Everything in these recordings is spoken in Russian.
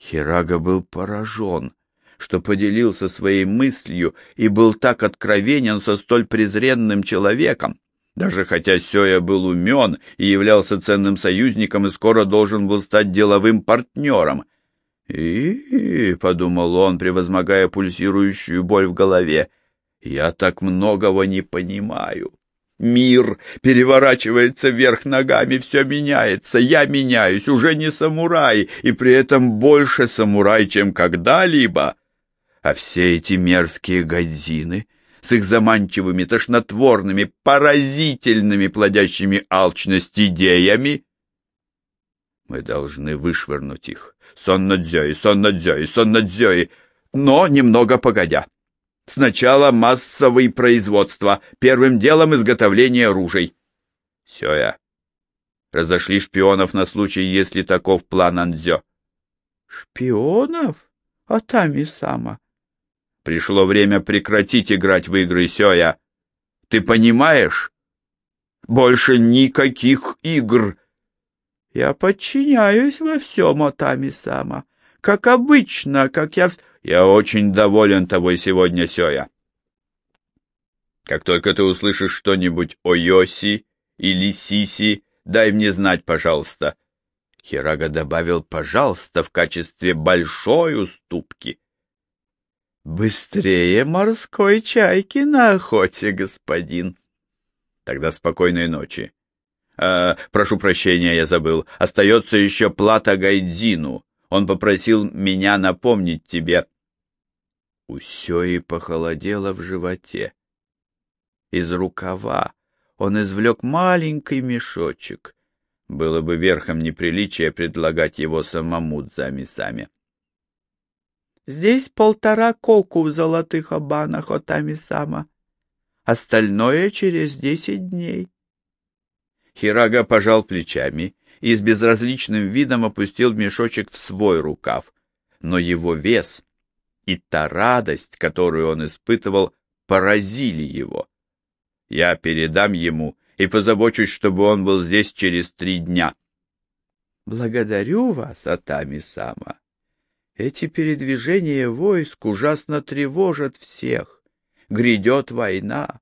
Хирага был поражен, что поделился своей мыслью и был так откровенен со столь презренным человеком, даже хотя Сёя был умен и являлся ценным союзником и скоро должен был стать деловым партнером. И, — подумал он, превозмогая пульсирующую боль в голове, — я так многого не понимаю. Мир переворачивается вверх ногами, все меняется, я меняюсь, уже не самурай, и при этом больше самурай, чем когда-либо. А все эти мерзкие годзины с их заманчивыми, тошнотворными, поразительными, плодящими алчность идеями, мы должны вышвырнуть их. Соннадзёи, соннадзёи, соннадзёи, но немного погодя. Сначала массовые производства, первым делом изготовление ружей. Сёя, разошли шпионов на случай, если таков план Андзё. Шпионов? Атами-сама. Пришло время прекратить играть в игры, Сёя. Ты понимаешь? Больше никаких игр. Я подчиняюсь во всем, Атами-сама. Как обычно, как я... Я очень доволен тобой сегодня, Сёя. Как только ты услышишь что-нибудь о Йоси или Сиси, дай мне знать, пожалуйста. Хирага добавил «пожалуйста» в качестве большой уступки. Быстрее морской чайки на охоте, господин. Тогда спокойной ночи. Э, прошу прощения, я забыл. Остается еще плата Гайдзину. Он попросил меня напомнить тебе. У Сёи похолодело в животе. Из рукава он извлек маленький мешочек. Было бы верхом неприличия предлагать его самому Дзами-сами. Здесь полтора коку в золотых обанах Отами-сама. Остальное через десять дней. Хирага пожал плечами и с безразличным видом опустил мешочек в свой рукав. Но его вес и та радость, которую он испытывал, поразили его. Я передам ему и позабочусь, чтобы он был здесь через три дня. — Благодарю вас, Атами-сама. Эти передвижения войск ужасно тревожат всех. Грядет война.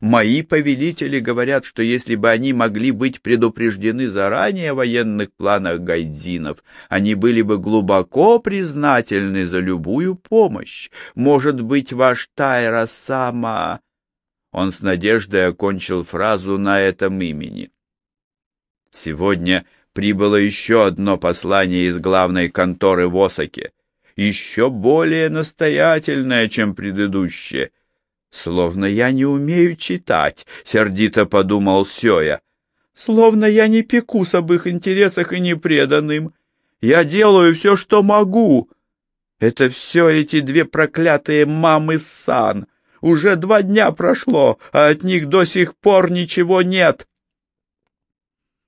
Мои повелители говорят, что если бы они могли быть предупреждены заранее о военных планах гайдзинов, они были бы глубоко признательны за любую помощь. Может быть, ваш Тайра сама... Он с надеждой окончил фразу на этом имени. Сегодня прибыло еще одно послание из главной конторы в Осаке, еще более настоятельное, чем предыдущее — Словно я не умею читать, сердито подумал Сёя. Словно я не пекусь об их интересах и не предан им. Я делаю все, что могу. Это все эти две проклятые мамы-сан. Уже два дня прошло, а от них до сих пор ничего нет.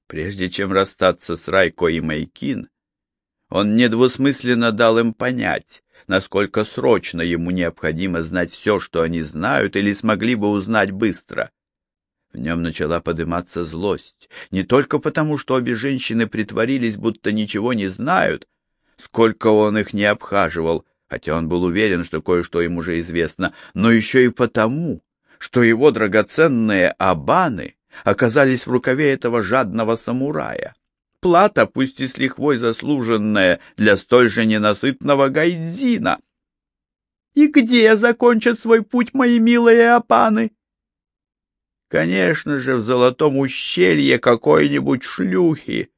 Прежде чем расстаться с Райко и Майкин, он недвусмысленно дал им понять, насколько срочно ему необходимо знать все, что они знают или смогли бы узнать быстро. В нем начала подниматься злость, не только потому, что обе женщины притворились, будто ничего не знают, сколько он их не обхаживал, хотя он был уверен, что кое-что им уже известно, но еще и потому, что его драгоценные абаны оказались в рукаве этого жадного самурая плата, пусть и с лихвой заслуженная, для столь же ненасытного гайдзина. И где закончат свой путь мои милые опаны? Конечно же, в золотом ущелье какой-нибудь шлюхи.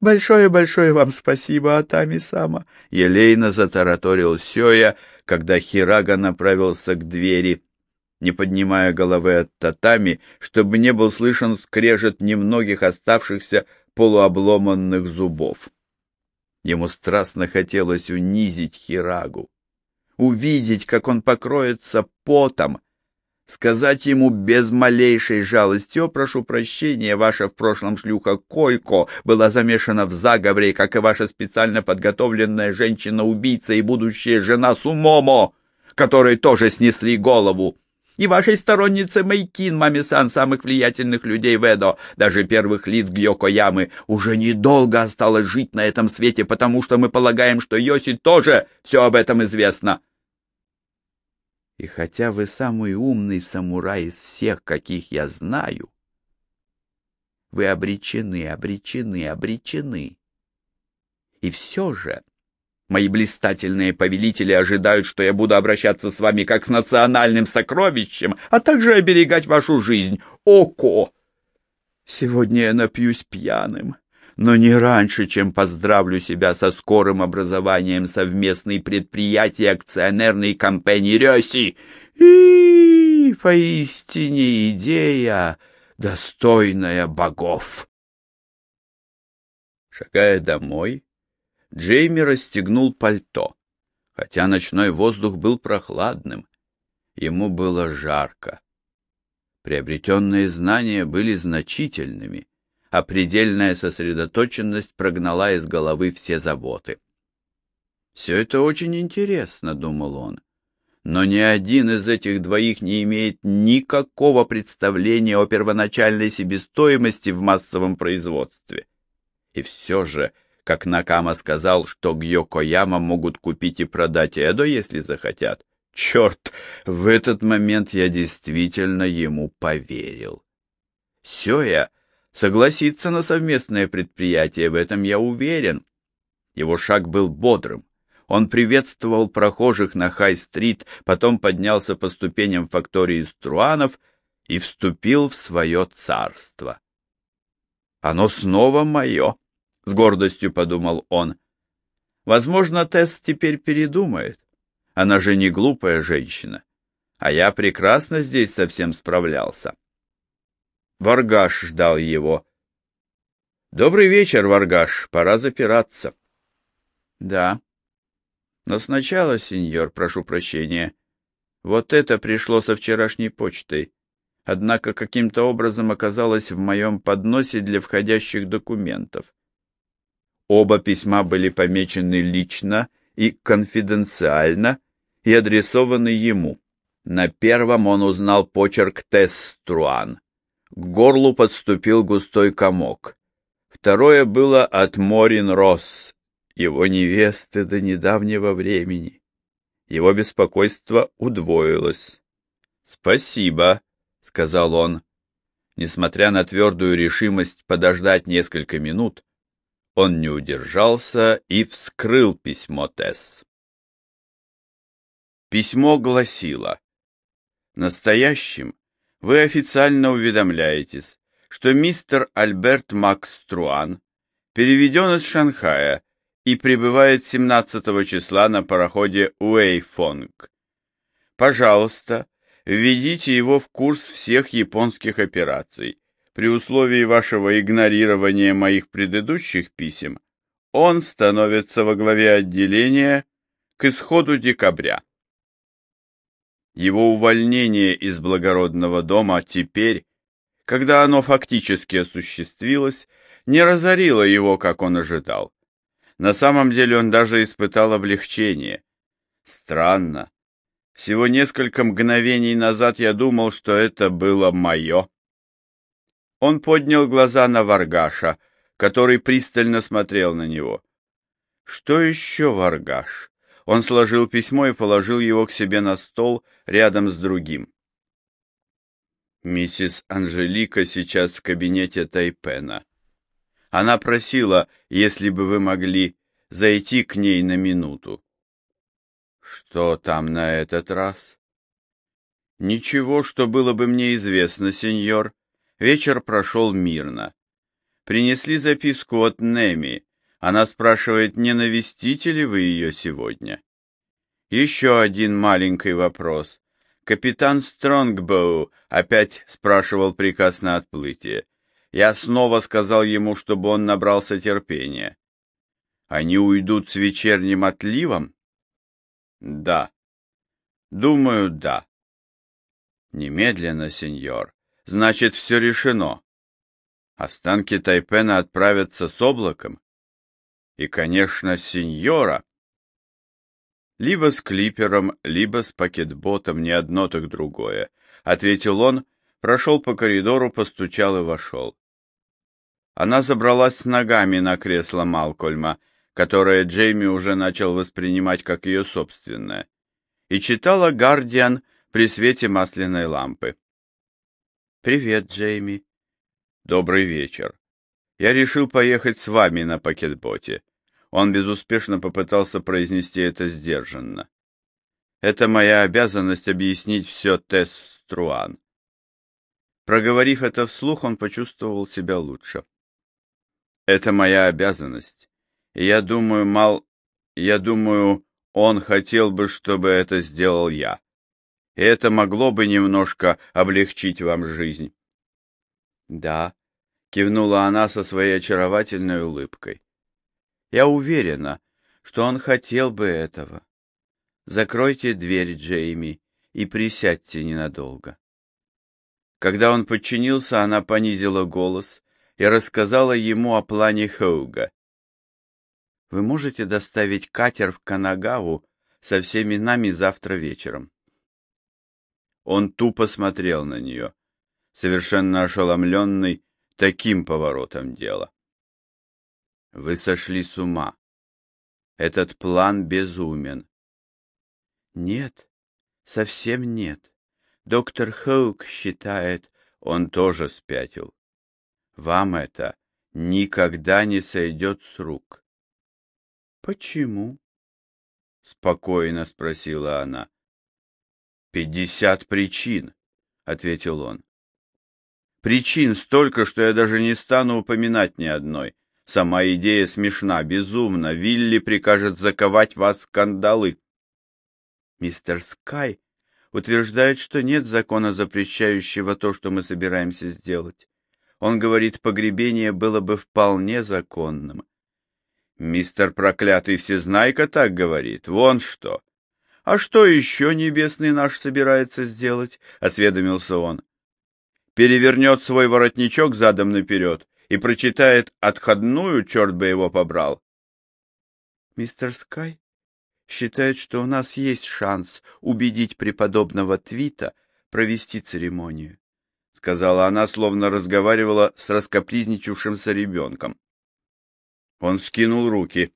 Большое-большое вам спасибо, Атами-сама, — елейно затараторил Сёя, когда Хирага направился к двери, не поднимая головы от татами, чтобы не был слышен скрежет немногих оставшихся полуобломанных зубов. Ему страстно хотелось унизить Хирагу, увидеть, как он покроется потом, сказать ему без малейшей жалости, «О, прошу прощения, ваша в прошлом шлюха Койко была замешана в заговоре, как и ваша специально подготовленная женщина-убийца и будущая жена Сумомо, которой тоже снесли голову. И вашей стороннице Мэйкин, маме-сан, самых влиятельных людей в Эдо, даже первых лиц Гьокоямы, уже недолго осталось жить на этом свете, потому что мы полагаем, что Йоси тоже все об этом известно. И хотя вы самый умный самурай из всех, каких я знаю, вы обречены, обречены, обречены. И все же мои блистательные повелители ожидают, что я буду обращаться с вами как с национальным сокровищем, а также оберегать вашу жизнь. Око! Сегодня я напьюсь пьяным, но не раньше, чем поздравлю себя со скорым образованием совместной предприятия акционерной компании Рёси. И поистине идея, достойная богов. Шагая домой, Джейми расстегнул пальто, хотя ночной воздух был прохладным. Ему было жарко. Приобретенные знания были значительными, а предельная сосредоточенность прогнала из головы все заботы. «Все это очень интересно», — думал он, но ни один из этих двоих не имеет никакого представления о первоначальной себестоимости в массовом производстве. И все же как Накама сказал, что Гьокояма могут купить и продать Эдо, если захотят. Черт, в этот момент я действительно ему поверил. Сёя согласится на совместное предприятие, в этом я уверен. Его шаг был бодрым. Он приветствовал прохожих на Хай-стрит, потом поднялся по ступеням фактории Струанов и вступил в свое царство. Оно снова мое. — с гордостью подумал он. Возможно, Тесс теперь передумает. Она же не глупая женщина. А я прекрасно здесь совсем справлялся. Варгаш ждал его. «Добрый вечер, Варгаш, пора запираться». «Да. Но сначала, сеньор, прошу прощения. Вот это пришло со вчерашней почтой, однако каким-то образом оказалось в моем подносе для входящих документов. Оба письма были помечены лично и конфиденциально и адресованы ему. На первом он узнал почерк Теструан. К горлу подступил густой комок. Второе было от Морин Росс, его невесты до недавнего времени. Его беспокойство удвоилось. «Спасибо», — сказал он. Несмотря на твердую решимость подождать несколько минут, он не удержался и вскрыл письмо Тесс. Письмо гласило, «Настоящим вы официально уведомляетесь, что мистер Альберт Макструан переведен из Шанхая и прибывает 17 числа на пароходе Уэйфонг. Пожалуйста, введите его в курс всех японских операций, при условии вашего игнорирования моих предыдущих писем, он становится во главе отделения к исходу декабря. Его увольнение из благородного дома теперь, когда оно фактически осуществилось, не разорило его, как он ожидал. На самом деле он даже испытал облегчение. Странно. Всего несколько мгновений назад я думал, что это было мое. Он поднял глаза на Варгаша, который пристально смотрел на него. Что еще Варгаш? Он сложил письмо и положил его к себе на стол рядом с другим. Миссис Анжелика сейчас в кабинете Тайпена. Она просила, если бы вы могли, зайти к ней на минуту. Что там на этот раз? Ничего, что было бы мне известно, сеньор. Вечер прошел мирно. Принесли записку от Неми. Она спрашивает, не навестите ли вы ее сегодня. Еще один маленький вопрос. Капитан Стронгбоу опять спрашивал приказ на отплытие. Я снова сказал ему, чтобы он набрался терпения. Они уйдут с вечерним отливом? Да. Думаю, да. Немедленно, сеньор. Значит, все решено. Останки Тайпена отправятся с облаком. И, конечно, сеньора. Либо с клипером, либо с пакетботом, ни одно, так другое. — ответил он, прошел по коридору, постучал и вошел. Она забралась с ногами на кресло Малкольма, которое Джейми уже начал воспринимать как ее собственное, и читала «Гардиан» при свете масляной лампы. «Привет, Джейми». «Добрый вечер. Я решил поехать с вами на пакетботе». Он безуспешно попытался произнести это сдержанно. «Это моя обязанность объяснить все Тесс Струан». Проговорив это вслух, он почувствовал себя лучше. «Это моя обязанность. Я думаю, Мал... Я думаю, он хотел бы, чтобы это сделал я. И это могло бы немножко облегчить вам жизнь». «Да», — кивнула она со своей очаровательной улыбкой. Я уверена, что он хотел бы этого. Закройте дверь, Джейми, и присядьте ненадолго. Когда он подчинился, она понизила голос и рассказала ему о плане Хоуга. «Вы можете доставить катер в Канагаву со всеми нами завтра вечером?» Он тупо смотрел на нее, совершенно ошеломленный таким поворотом дела. Вы сошли с ума. Этот план безумен. Нет, совсем нет. Доктор Хоук считает, он тоже спятил. Вам это никогда не сойдет с рук. Почему? Спокойно спросила она. Пятьдесят причин, ответил он. Причин столько, что я даже не стану упоминать ни одной. Сама идея смешна, безумна. Вилли прикажет заковать вас в кандалы. Мистер Скай утверждает, что нет закона, запрещающего то, что мы собираемся сделать. Он говорит, погребение было бы вполне законным. Мистер проклятый всезнайка так говорит. Вон что. А что еще небесный наш собирается сделать? — осведомился он. Перевернет свой воротничок задом наперед и прочитает отходную, черт бы его побрал. Мистер Скай считает, что у нас есть шанс убедить преподобного Твита провести церемонию, — сказала она, словно разговаривала с раскопризничавшимся ребенком. Он скинул руки.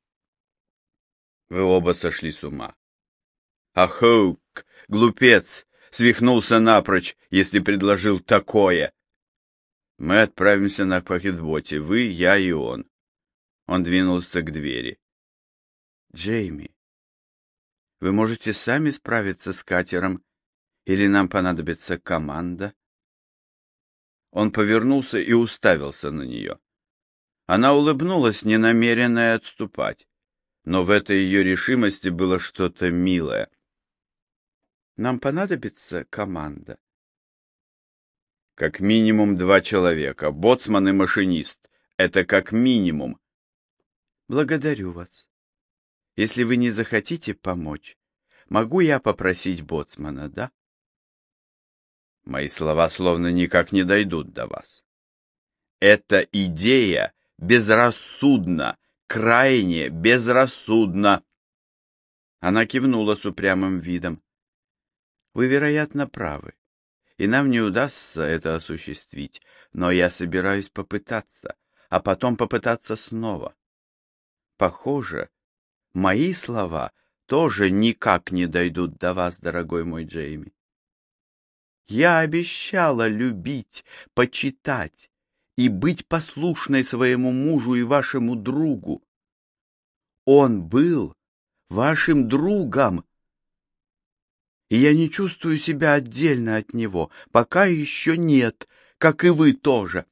Вы оба сошли с ума. А Хоук, глупец, свихнулся напрочь, если предложил такое. Мы отправимся на пакетботе, вы, я и он. Он двинулся к двери. Джейми, вы можете сами справиться с катером, или нам понадобится команда? Он повернулся и уставился на нее. Она улыбнулась, не намеренная отступать, но в этой ее решимости было что-то милое. Нам понадобится команда. Как минимум два человека, боцман и машинист. Это как минимум. Благодарю вас. Если вы не захотите помочь, могу я попросить боцмана, да? Мои слова словно никак не дойдут до вас. Эта идея безрассудна, крайне безрассудна. Она кивнула с упрямым видом. Вы, вероятно, правы и нам не удастся это осуществить, но я собираюсь попытаться, а потом попытаться снова. Похоже, мои слова тоже никак не дойдут до вас, дорогой мой Джейми. Я обещала любить, почитать и быть послушной своему мужу и вашему другу. Он был вашим другом, и я не чувствую себя отдельно от него, пока еще нет, как и вы тоже.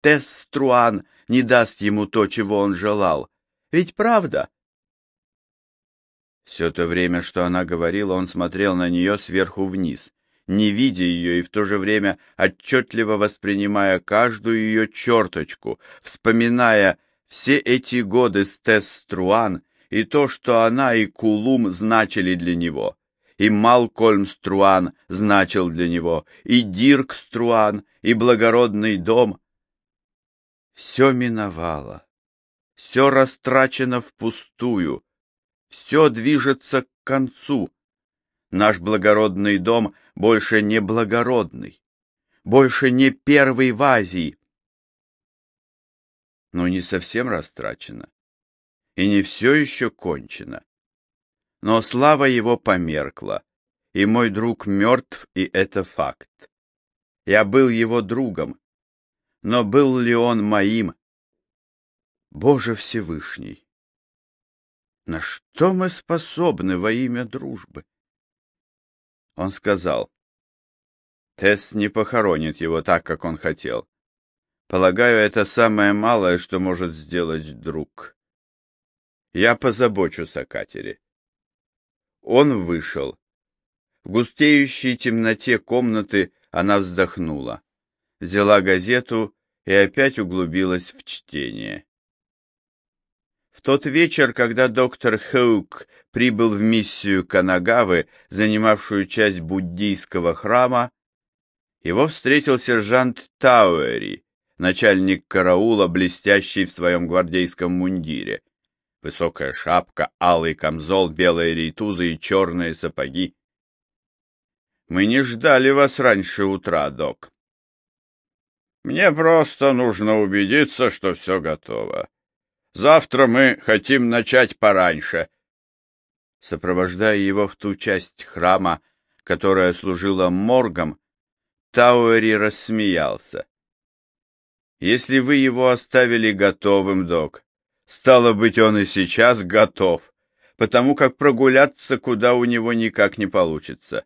Тесс Струан не даст ему то, чего он желал. Ведь правда? Все то время, что она говорила, он смотрел на нее сверху вниз, не видя ее и в то же время отчетливо воспринимая каждую ее черточку, вспоминая все эти годы с Тесс Струан и то, что она и Кулум значили для него и Малкольм Струан значил для него, и Дирк Струан, и благородный дом. Все миновало, все растрачено впустую, все движется к концу. Наш благородный дом больше не благородный, больше не первый в Азии. Но не совсем растрачено, и не все еще кончено. Но слава его померкла, и мой друг мертв, и это факт. Я был его другом, но был ли он моим? Боже Всевышний! На что мы способны во имя дружбы? Он сказал, Тесс не похоронит его так, как он хотел. Полагаю, это самое малое, что может сделать друг. Я позабочусь о катере. Он вышел. В густеющей темноте комнаты она вздохнула, взяла газету и опять углубилась в чтение. В тот вечер, когда доктор Хоук прибыл в миссию Канагавы, занимавшую часть буддийского храма, его встретил сержант Тауэри, начальник караула, блестящий в своем гвардейском мундире. Высокая шапка, алый камзол, белые рейтузы и черные сапоги. «Мы не ждали вас раньше утра, док». «Мне просто нужно убедиться, что все готово», Завтра мы хотим начать пораньше. Сопровождая его в ту часть храма, которая служила моргом, Тауэри рассмеялся. Если вы его оставили готовым, док, стало быть, он и сейчас готов, потому как прогуляться куда у него никак не получится.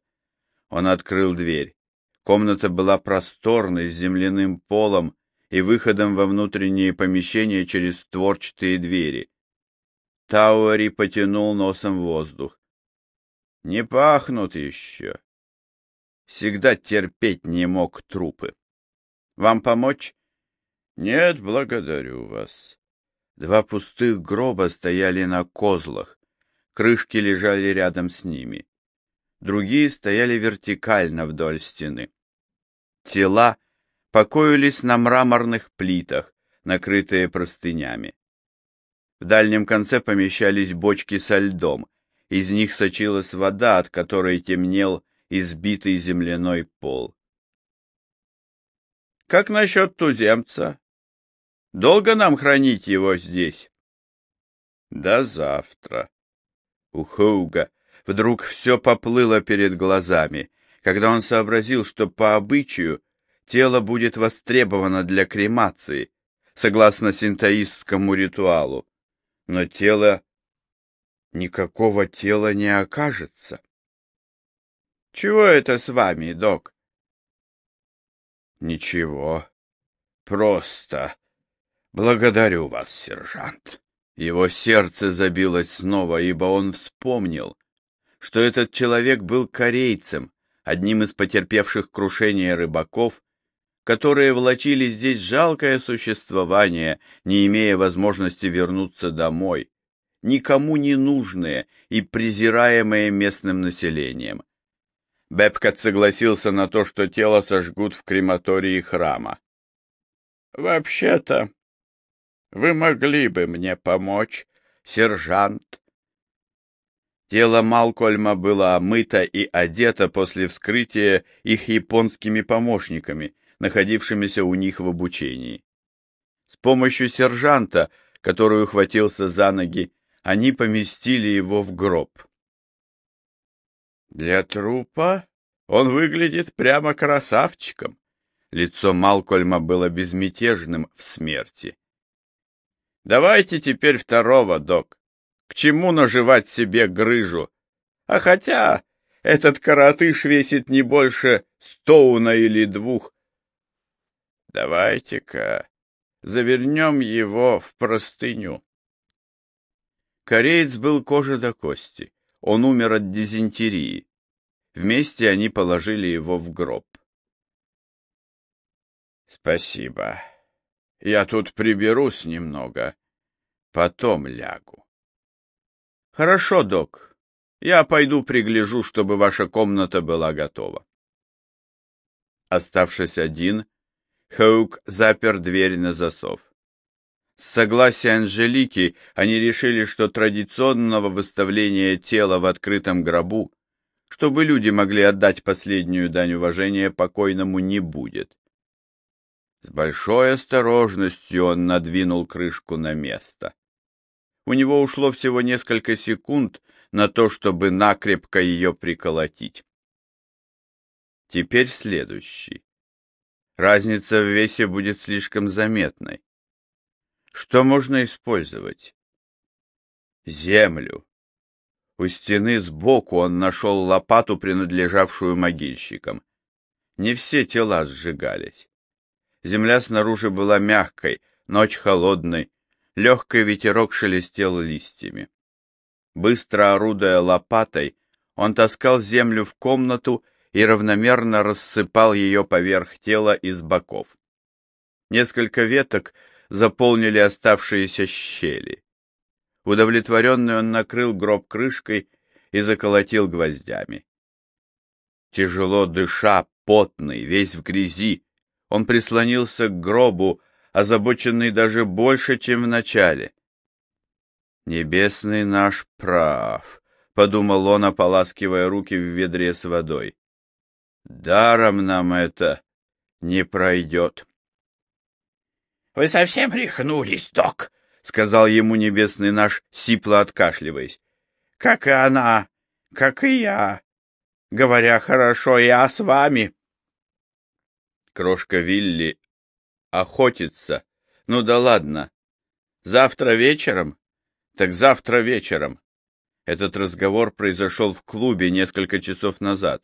Он открыл дверь. Комната была просторной, с земляным полом, и выходом во внутренние помещения через створчатые двери. Тауэри потянул носом воздух. Не пахнут еще. Всегда терпеть не мог трупы. Вам помочь? Нет, благодарю вас. Два пустых гроба стояли на козлах. Крышки лежали рядом с ними. Другие стояли вертикально вдоль стены. Тела покоились на мраморных плитах, накрытые простынями. В дальнем конце помещались бочки со льдом, из них сочилась вода, от которой темнел избитый земляной пол. — Как насчет туземца? Долго нам хранить его здесь? — До завтра. У вдруг все поплыло перед глазами, когда он сообразил, что по обычаю тело будет востребовано для кремации, согласно синтоистскому ритуалу, но тело... никакого тела не окажется. — Чего это с вами, док? — Ничего. Просто. Благодарю вас, сержант. Его сердце забилось снова, ибо он вспомнил, что этот человек был корейцем, одним из потерпевших крушение рыбаков, которые влачили здесь жалкое существование, не имея возможности вернуться домой, никому не нужные и презираемые местным населением. Бепкот согласился на то, что тело сожгут в крематории храма. «Вообще-то, вы могли бы мне помочь, сержант?» Тело Малкольма было омыто и одето после вскрытия их японскими помощниками, находившимися у них в обучении. С помощью сержанта, который ухватился за ноги, они поместили его в гроб. Для трупа он выглядит прямо красавчиком. Лицо Малкольма было безмятежным в смерти. Давайте теперь второго, док. К чему наживать себе грыжу? А хотя этот коротыш весит не больше стоуна или двух, Давайте-ка завернем его в простыню. Кореец был кожа до кости. Он умер от дизентерии. Вместе они положили его в гроб. Спасибо. Я тут приберусь немного. Потом лягу. Хорошо, док. Я пойду пригляжу, чтобы ваша комната была готова. Оставшись один, Хоук запер дверь на засов. С согласия Анжелики они решили, что традиционного выставления тела в открытом гробу, чтобы люди могли отдать последнюю дань уважения покойному, не будет. С большой осторожностью он надвинул крышку на место. У него ушло всего несколько секунд на то, чтобы накрепко ее приколотить. Теперь следующий. Разница в весе будет слишком заметной. Что можно использовать? Землю. У стены сбоку он нашел лопату, принадлежавшую могильщикам. Не все тела сжигались. Земля снаружи была мягкой, ночь холодной, легкий ветерок шелестел листьями. Быстро орудуя лопатой, он таскал землю в комнату и равномерно рассыпал ее поверх тела из боков. Несколько веток заполнили оставшиеся щели. Удовлетворенный он накрыл гроб крышкой и заколотил гвоздями. Тяжело дыша, потный, весь в грязи, он прислонился к гробу, озабоченный даже больше, чем в начале. «Небесный наш прав», — подумал он, ополаскивая руки в ведре с водой. «Даром нам это не пройдет». «Вы совсем рехнулись, док?» — сказал ему небесный наш, сипло откашливаясь. — Как и она, как и я. Говоря хорошо, я с вами. Крошка Вилли охотится. Ну да ладно. Завтра вечером? Так завтра вечером. Этот разговор произошел в клубе несколько часов назад.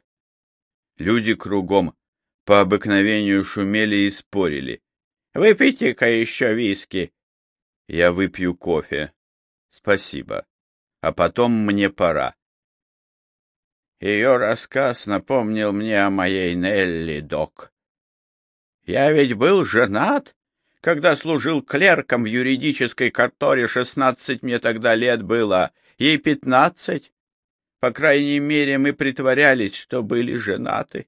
Люди кругом по обыкновению шумели и спорили. — Выпейте-ка еще виски, я выпью кофе. Спасибо. А потом мне пора. Ее рассказ напомнил мне о моей Нелли, док. Я ведь был женат, когда служил клерком в юридической конторе, шестнадцать мне тогда лет было, ей пятнадцать. По крайней мере, мы притворялись, что были женаты.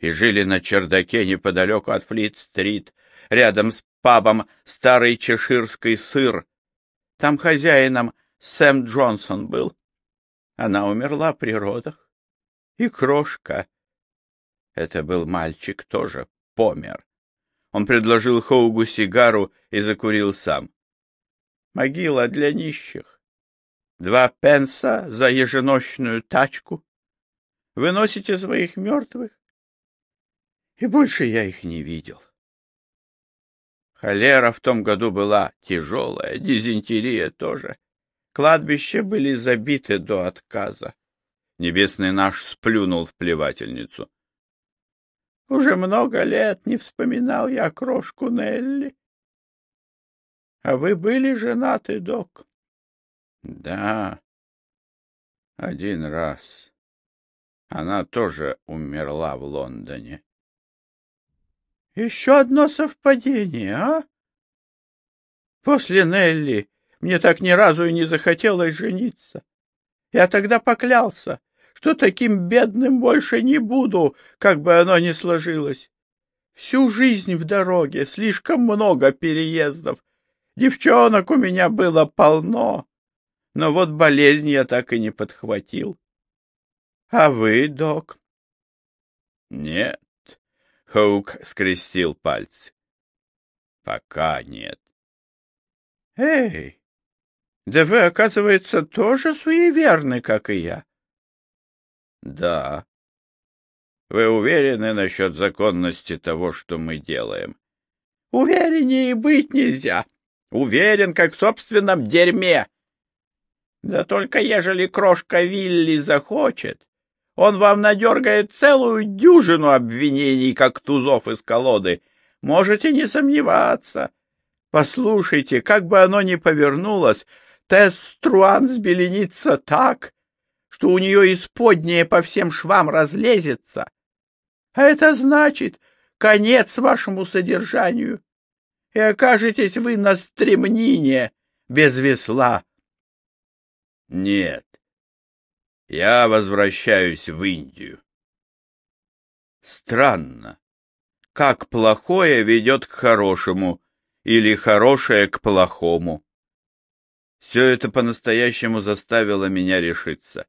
И жили на чердаке неподалеку от Флит-стрит, рядом с пабом «Старый чеширский сыр». Там хозяином Сэм Джонсон был. Она умерла при родах. И крошка. Это был мальчик тоже, помер. Он предложил Хоугу сигару и закурил сам. Могила для нищих. Два пенса за еженочную тачку. Выносите своих мертвых. И больше я их не видел. Холера в том году была тяжелая, дизентерия тоже. Кладбища были забиты до отказа. Небесный наш сплюнул в плевательницу. Уже много лет не вспоминал я крошку Нелли. А вы были женаты, док? Да, один раз. Она тоже умерла в Лондоне. Еще одно совпадение, а? После Нелли мне так ни разу и не захотелось жениться. Я тогда поклялся, что таким бедным больше не буду, как бы оно ни сложилось. Всю жизнь в дороге, слишком много переездов. Девчонок у меня было полно, но вот болезнь я так и не подхватил. А вы, док? Нет, Хоук скрестил пальцы. Пока нет. Эй, да вы, оказывается, тоже суеверны, как и я. Да. Вы уверены насчет законности того, что мы делаем? Увереннее быть нельзя. Уверен, как в собственном дерьме. Да только ежели крошка Вилли захочет, он вам надергает целую дюжину обвинений, как тузов из колоды. Можете не сомневаться. Послушайте, как бы оно ни повернулось, Тесс Струан взбеленится так, что у нее исподнее по всем швам разлезется. А это значит конец вашему содержанию, и окажетесь вы на стремнине без весла. Нет, я возвращаюсь в Индию. Странно, как плохое ведет к хорошему или хорошее к плохому. Все это по-настоящему заставило меня решиться.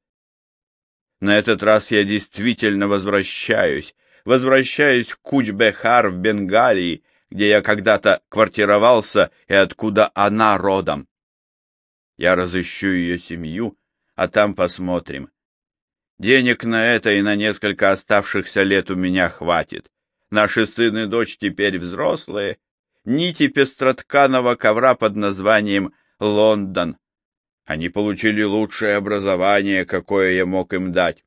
На этот раз я действительно возвращаюсь. Возвращаюсь в Кучбехар в Бенгалии, где я когда-то квартировался и откуда она родом. Я разыщу ее семью, а там посмотрим. Денег на это и на несколько оставшихся лет у меня хватит. Наши сын и дочь теперь взрослые. Нити пестротканого ковра под названием «Лондон». Они получили лучшее образование, какое я мог им дать.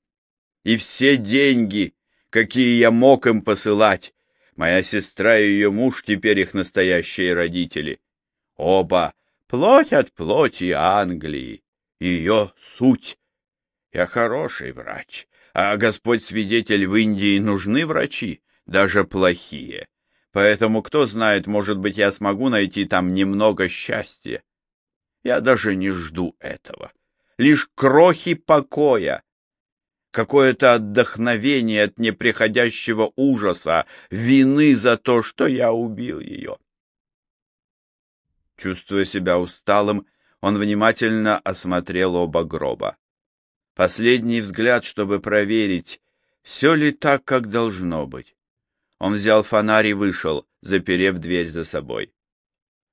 И все деньги, какие я мог им посылать. Моя сестра и ее муж теперь их настоящие родители. Оба плоть от плоти Англии, ее суть. Я хороший врач, а Господь свидетель, в Индии нужны врачи, даже плохие. Поэтому, кто знает, может быть, я смогу найти там немного счастья. Я даже не жду этого. Лишь крохи покоя, какое-то отдохновение от неприходящего ужаса, вины за то, что я убил ее. Чувствуя себя усталым, он внимательно осмотрел оба гроба. Последний взгляд, чтобы проверить, все ли так, как должно быть. Он взял фонарь и вышел, заперев дверь за собой.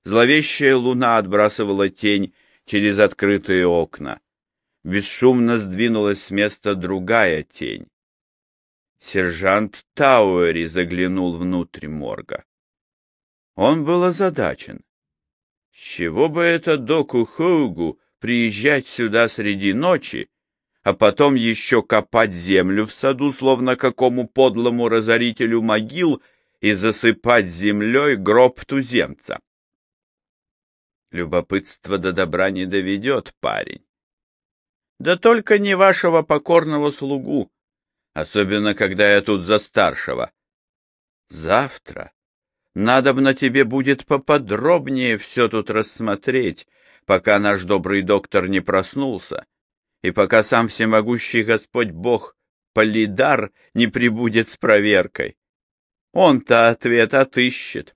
Зловещая луна отбрасывала тень через открытые окна. Бесшумно сдвинулась с места другая тень. Сержант Тауэри заглянул внутрь морга. Он был озадачен. С чего бы это доку Хоугу приезжать сюда среди ночи а потом еще копать землю в саду, словно какому подлому разорителю могил, и засыпать землей гроб туземца. Любопытство до добра не доведет, парень. Да только не вашего покорного слугу, особенно когда я тут за старшего. Завтра надо на тебе будет поподробнее все тут рассмотреть, пока наш добрый доктор не проснулся и пока сам всемогущий Господь Бог Полидар не прибудет с проверкой. Он-то ответ отыщет.